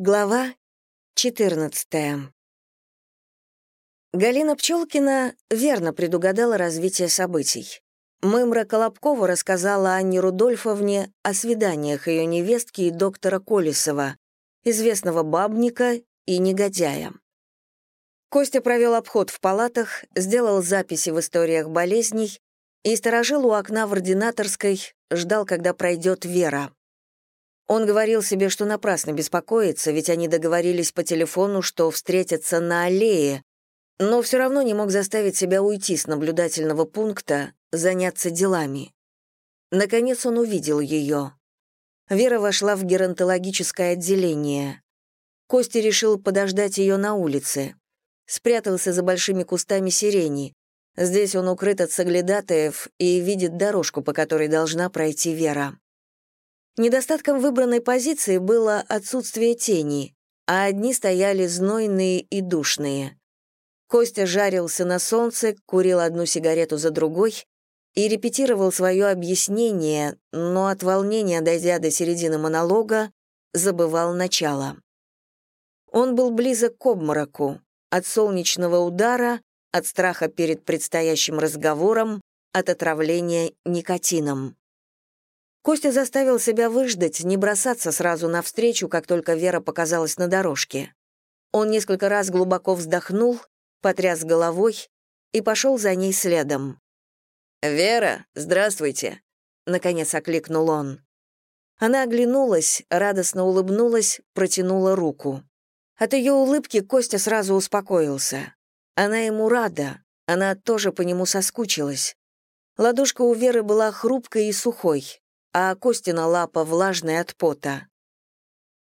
Глава 14. Галина Пчелкина верно предугадала развитие событий. Мымра Колобкова рассказала Анне Рудольфовне о свиданиях ее невестки и доктора Колесова, известного бабника и негодяя. Костя провел обход в палатах, сделал записи в историях болезней и сторожил у окна в ординаторской, ждал, когда пройдет Вера. Он говорил себе, что напрасно беспокоится, ведь они договорились по телефону, что встретятся на аллее, но все равно не мог заставить себя уйти с наблюдательного пункта, заняться делами. Наконец он увидел ее. Вера вошла в геронтологическое отделение. Костя решил подождать ее на улице. Спрятался за большими кустами сирени. Здесь он укрыт от соглядатаев и видит дорожку, по которой должна пройти Вера. Недостатком выбранной позиции было отсутствие тени, а одни стояли знойные и душные. Костя жарился на солнце, курил одну сигарету за другой и репетировал свое объяснение, но от волнения, дойдя до середины монолога, забывал начало. Он был близок к обмороку, от солнечного удара, от страха перед предстоящим разговором, от отравления никотином. Костя заставил себя выждать, не бросаться сразу навстречу, как только Вера показалась на дорожке. Он несколько раз глубоко вздохнул, потряс головой и пошел за ней следом. «Вера, здравствуйте!» — наконец окликнул он. Она оглянулась, радостно улыбнулась, протянула руку. От ее улыбки Костя сразу успокоился. Она ему рада, она тоже по нему соскучилась. Ладошка у Веры была хрупкой и сухой, а Костина лапа влажная от пота.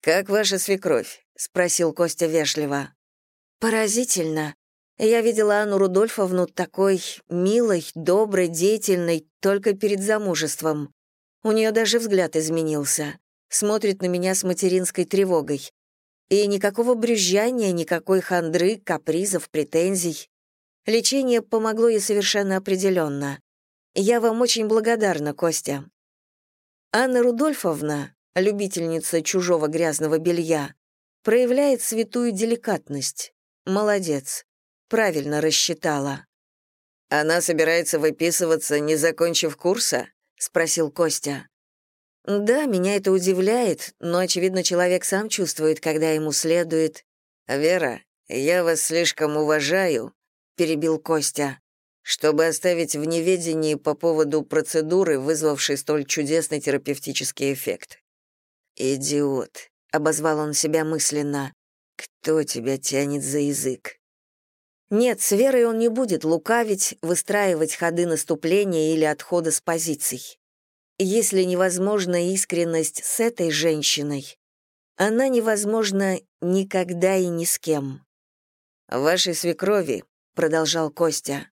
«Как ваша свекровь?» — спросил Костя вежливо. «Поразительно. Я видела Анну Рудольфовну такой милой, доброй, деятельной только перед замужеством. У нее даже взгляд изменился. Смотрит на меня с материнской тревогой. И никакого брюзжания, никакой хандры, капризов, претензий. Лечение помогло ей совершенно определенно. Я вам очень благодарна, Костя. Анна Рудольфовна, любительница чужого грязного белья, проявляет святую деликатность. Молодец. Правильно рассчитала. «Она собирается выписываться, не закончив курса?» — спросил Костя. «Да, меня это удивляет, но, очевидно, человек сам чувствует, когда ему следует...» «Вера, я вас слишком уважаю», — перебил Костя чтобы оставить в неведении по поводу процедуры, вызвавшей столь чудесный терапевтический эффект. «Идиот», — обозвал он себя мысленно, — «кто тебя тянет за язык?» Нет, с Верой он не будет лукавить, выстраивать ходы наступления или отхода с позиций. Если невозможна искренность с этой женщиной, она невозможна никогда и ни с кем. «Вашей свекрови», — продолжал Костя,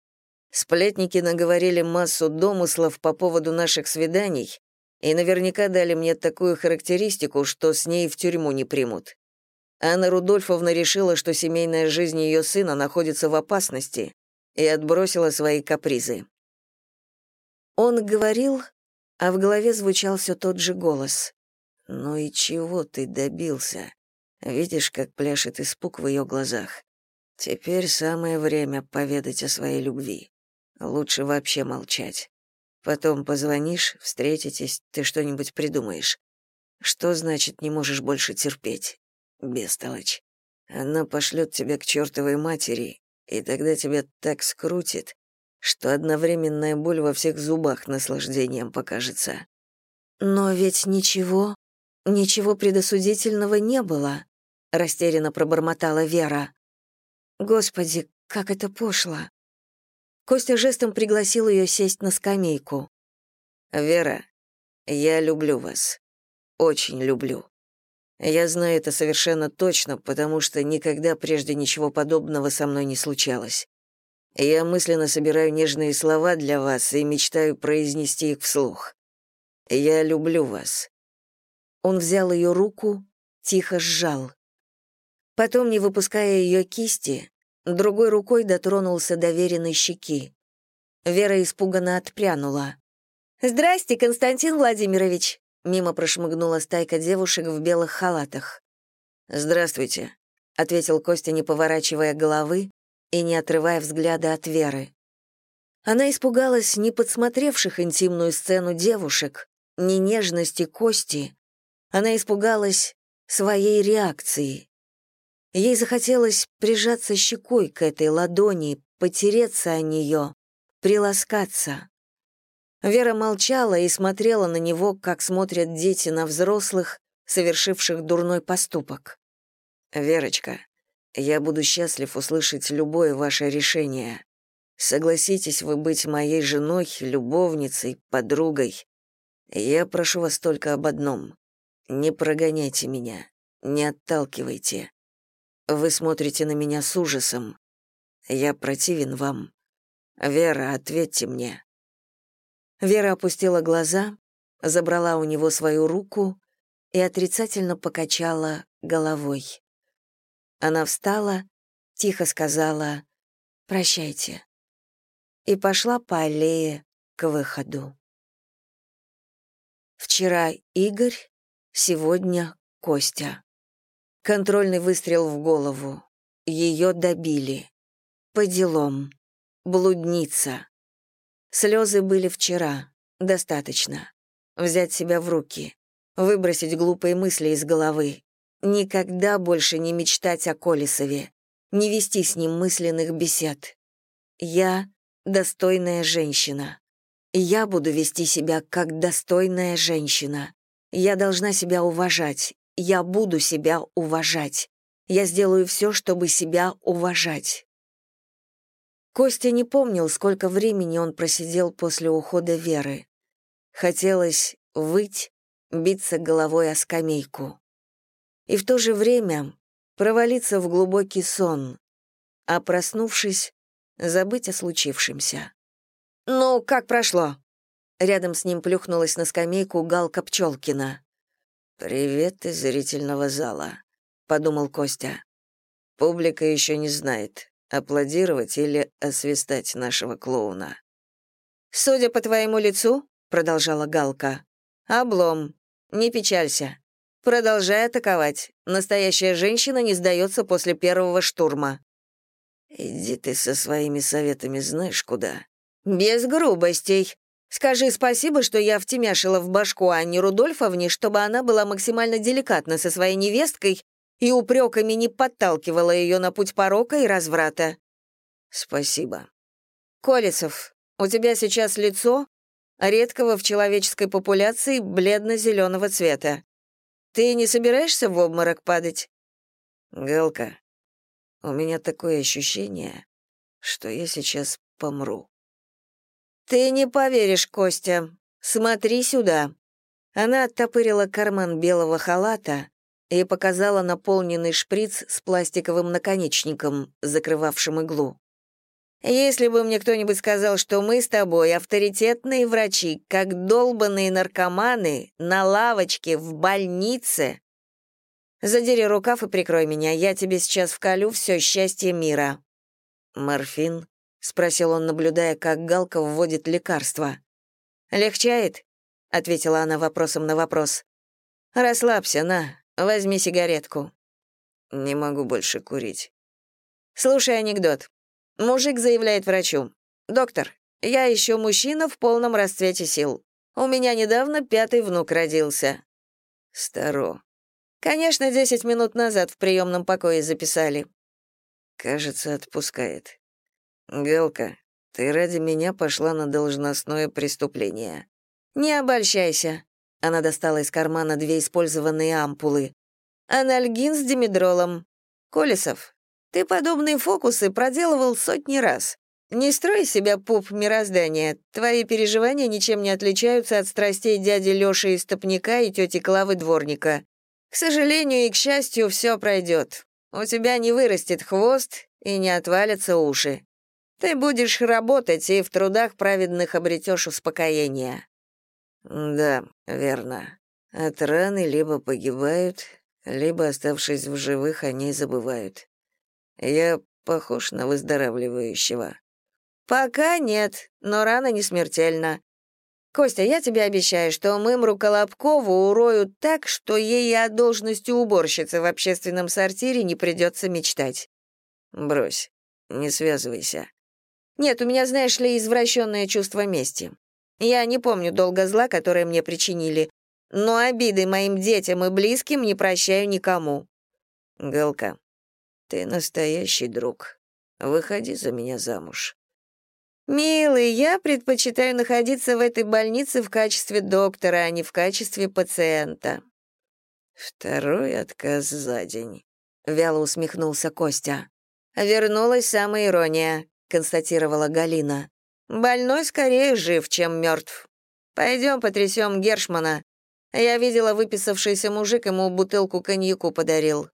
Сплетники наговорили массу домыслов по поводу наших свиданий и наверняка дали мне такую характеристику, что с ней в тюрьму не примут. Анна Рудольфовна решила, что семейная жизнь ее сына находится в опасности, и отбросила свои капризы. Он говорил, а в голове звучал все тот же голос. «Ну и чего ты добился? Видишь, как пляшет испуг в ее глазах. Теперь самое время поведать о своей любви. Лучше вообще молчать. Потом позвонишь, встретитесь, ты что-нибудь придумаешь. Что значит не можешь больше терпеть? Бестолочь. Она пошлет тебя к чертовой матери, и тогда тебя так скрутит, что одновременная боль во всех зубах наслаждением покажется. Но ведь ничего, ничего предосудительного не было, растерянно пробормотала Вера. Господи, как это пошло. Костя жестом пригласил ее сесть на скамейку. «Вера, я люблю вас. Очень люблю. Я знаю это совершенно точно, потому что никогда прежде ничего подобного со мной не случалось. Я мысленно собираю нежные слова для вас и мечтаю произнести их вслух. Я люблю вас». Он взял ее руку, тихо сжал. Потом, не выпуская ее кисти, другой рукой дотронулся до веренной щеки. Вера испуганно отпрянула. «Здрасте, Константин Владимирович!» Мимо прошмыгнула стайка девушек в белых халатах. «Здравствуйте», — ответил Костя, не поворачивая головы и не отрывая взгляда от Веры. Она испугалась не подсмотревших интимную сцену девушек, не нежности Кости. Она испугалась своей реакции. Ей захотелось прижаться щекой к этой ладони, потереться о нее, приласкаться. Вера молчала и смотрела на него, как смотрят дети на взрослых, совершивших дурной поступок. «Верочка, я буду счастлив услышать любое ваше решение. Согласитесь вы быть моей женой, любовницей, подругой. Я прошу вас только об одном. Не прогоняйте меня, не отталкивайте. Вы смотрите на меня с ужасом. Я противен вам. Вера, ответьте мне». Вера опустила глаза, забрала у него свою руку и отрицательно покачала головой. Она встала, тихо сказала «Прощайте» и пошла по аллее к выходу. Вчера Игорь, сегодня Костя. Контрольный выстрел в голову. Ее добили. По делам. Блудница. Слезы были вчера. Достаточно. Взять себя в руки. Выбросить глупые мысли из головы. Никогда больше не мечтать о Колесове. Не вести с ним мысленных бесед. Я достойная женщина. Я буду вести себя как достойная женщина. Я должна себя уважать. Я буду себя уважать. Я сделаю все, чтобы себя уважать. Костя не помнил, сколько времени он просидел после ухода Веры. Хотелось выть, биться головой о скамейку. И в то же время провалиться в глубокий сон, а проснувшись, забыть о случившемся. «Ну, как прошло?» Рядом с ним плюхнулась на скамейку Галка Пчелкина. «Привет из зрительного зала», — подумал Костя. «Публика еще не знает, аплодировать или освистать нашего клоуна». «Судя по твоему лицу», — продолжала Галка, — «облом. Не печалься. Продолжай атаковать. Настоящая женщина не сдается после первого штурма. «Иди ты со своими советами знаешь куда». «Без грубостей. Скажи спасибо, что я втемяшила в башку Анне Рудольфовне, чтобы она была максимально деликатна со своей невесткой и упреками не подталкивала ее на путь порока и разврата». «Спасибо». «Колесов, у тебя сейчас лицо редкого в человеческой популяции бледно-зеленого цвета. Ты не собираешься в обморок падать?» «Галка, у меня такое ощущение, что я сейчас помру. «Ты не поверишь, Костя. Смотри сюда». Она оттопырила карман белого халата и показала наполненный шприц с пластиковым наконечником, закрывавшим иглу. «Если бы мне кто-нибудь сказал, что мы с тобой авторитетные врачи, как долбанные наркоманы, на лавочке, в больнице, Задери рукав и прикрой меня, я тебе сейчас вколю все счастье мира». «Морфин?» — спросил он, наблюдая, как Галка вводит лекарство. «Легчает?» — ответила она вопросом на вопрос. «Расслабься, на, возьми сигаретку». «Не могу больше курить». «Слушай анекдот. Мужик заявляет врачу. «Доктор, я еще мужчина в полном расцвете сил. У меня недавно пятый внук родился». «Старо», Конечно, десять минут назад в приемном покое записали. Кажется, отпускает. Галка, ты ради меня пошла на должностное преступление. Не обольщайся. Она достала из кармана две использованные ампулы. Анальгин с димедролом. Колесов, ты подобные фокусы проделывал сотни раз. Не строй себя пуп мироздания. Твои переживания ничем не отличаются от страстей дяди Лёши Истопника и тети Клавы Дворника. К сожалению и к счастью, все пройдет. У тебя не вырастет хвост и не отвалятся уши. Ты будешь работать и в трудах праведных обретешь успокоение». «Да, верно. От раны либо погибают, либо, оставшись в живых, они забывают. Я похож на выздоравливающего». «Пока нет, но рана не смертельна. Костя, я тебе обещаю, что Мымру Колобкову уроют так, что ей о должности уборщицы в общественном сортире не придется мечтать. Брось, не связывайся. Нет, у меня, знаешь ли, извращенное чувство мести. Я не помню долго зла, которое мне причинили, но обиды моим детям и близким не прощаю никому. Галка, ты настоящий друг. Выходи за меня замуж. «Милый, я предпочитаю находиться в этой больнице в качестве доктора, а не в качестве пациента». «Второй отказ за день», — вяло усмехнулся Костя. «Вернулась самая ирония», — констатировала Галина. «Больной скорее жив, чем мертв. Пойдем потрясем Гершмана. Я видела, выписавшийся мужик ему бутылку коньяку подарил.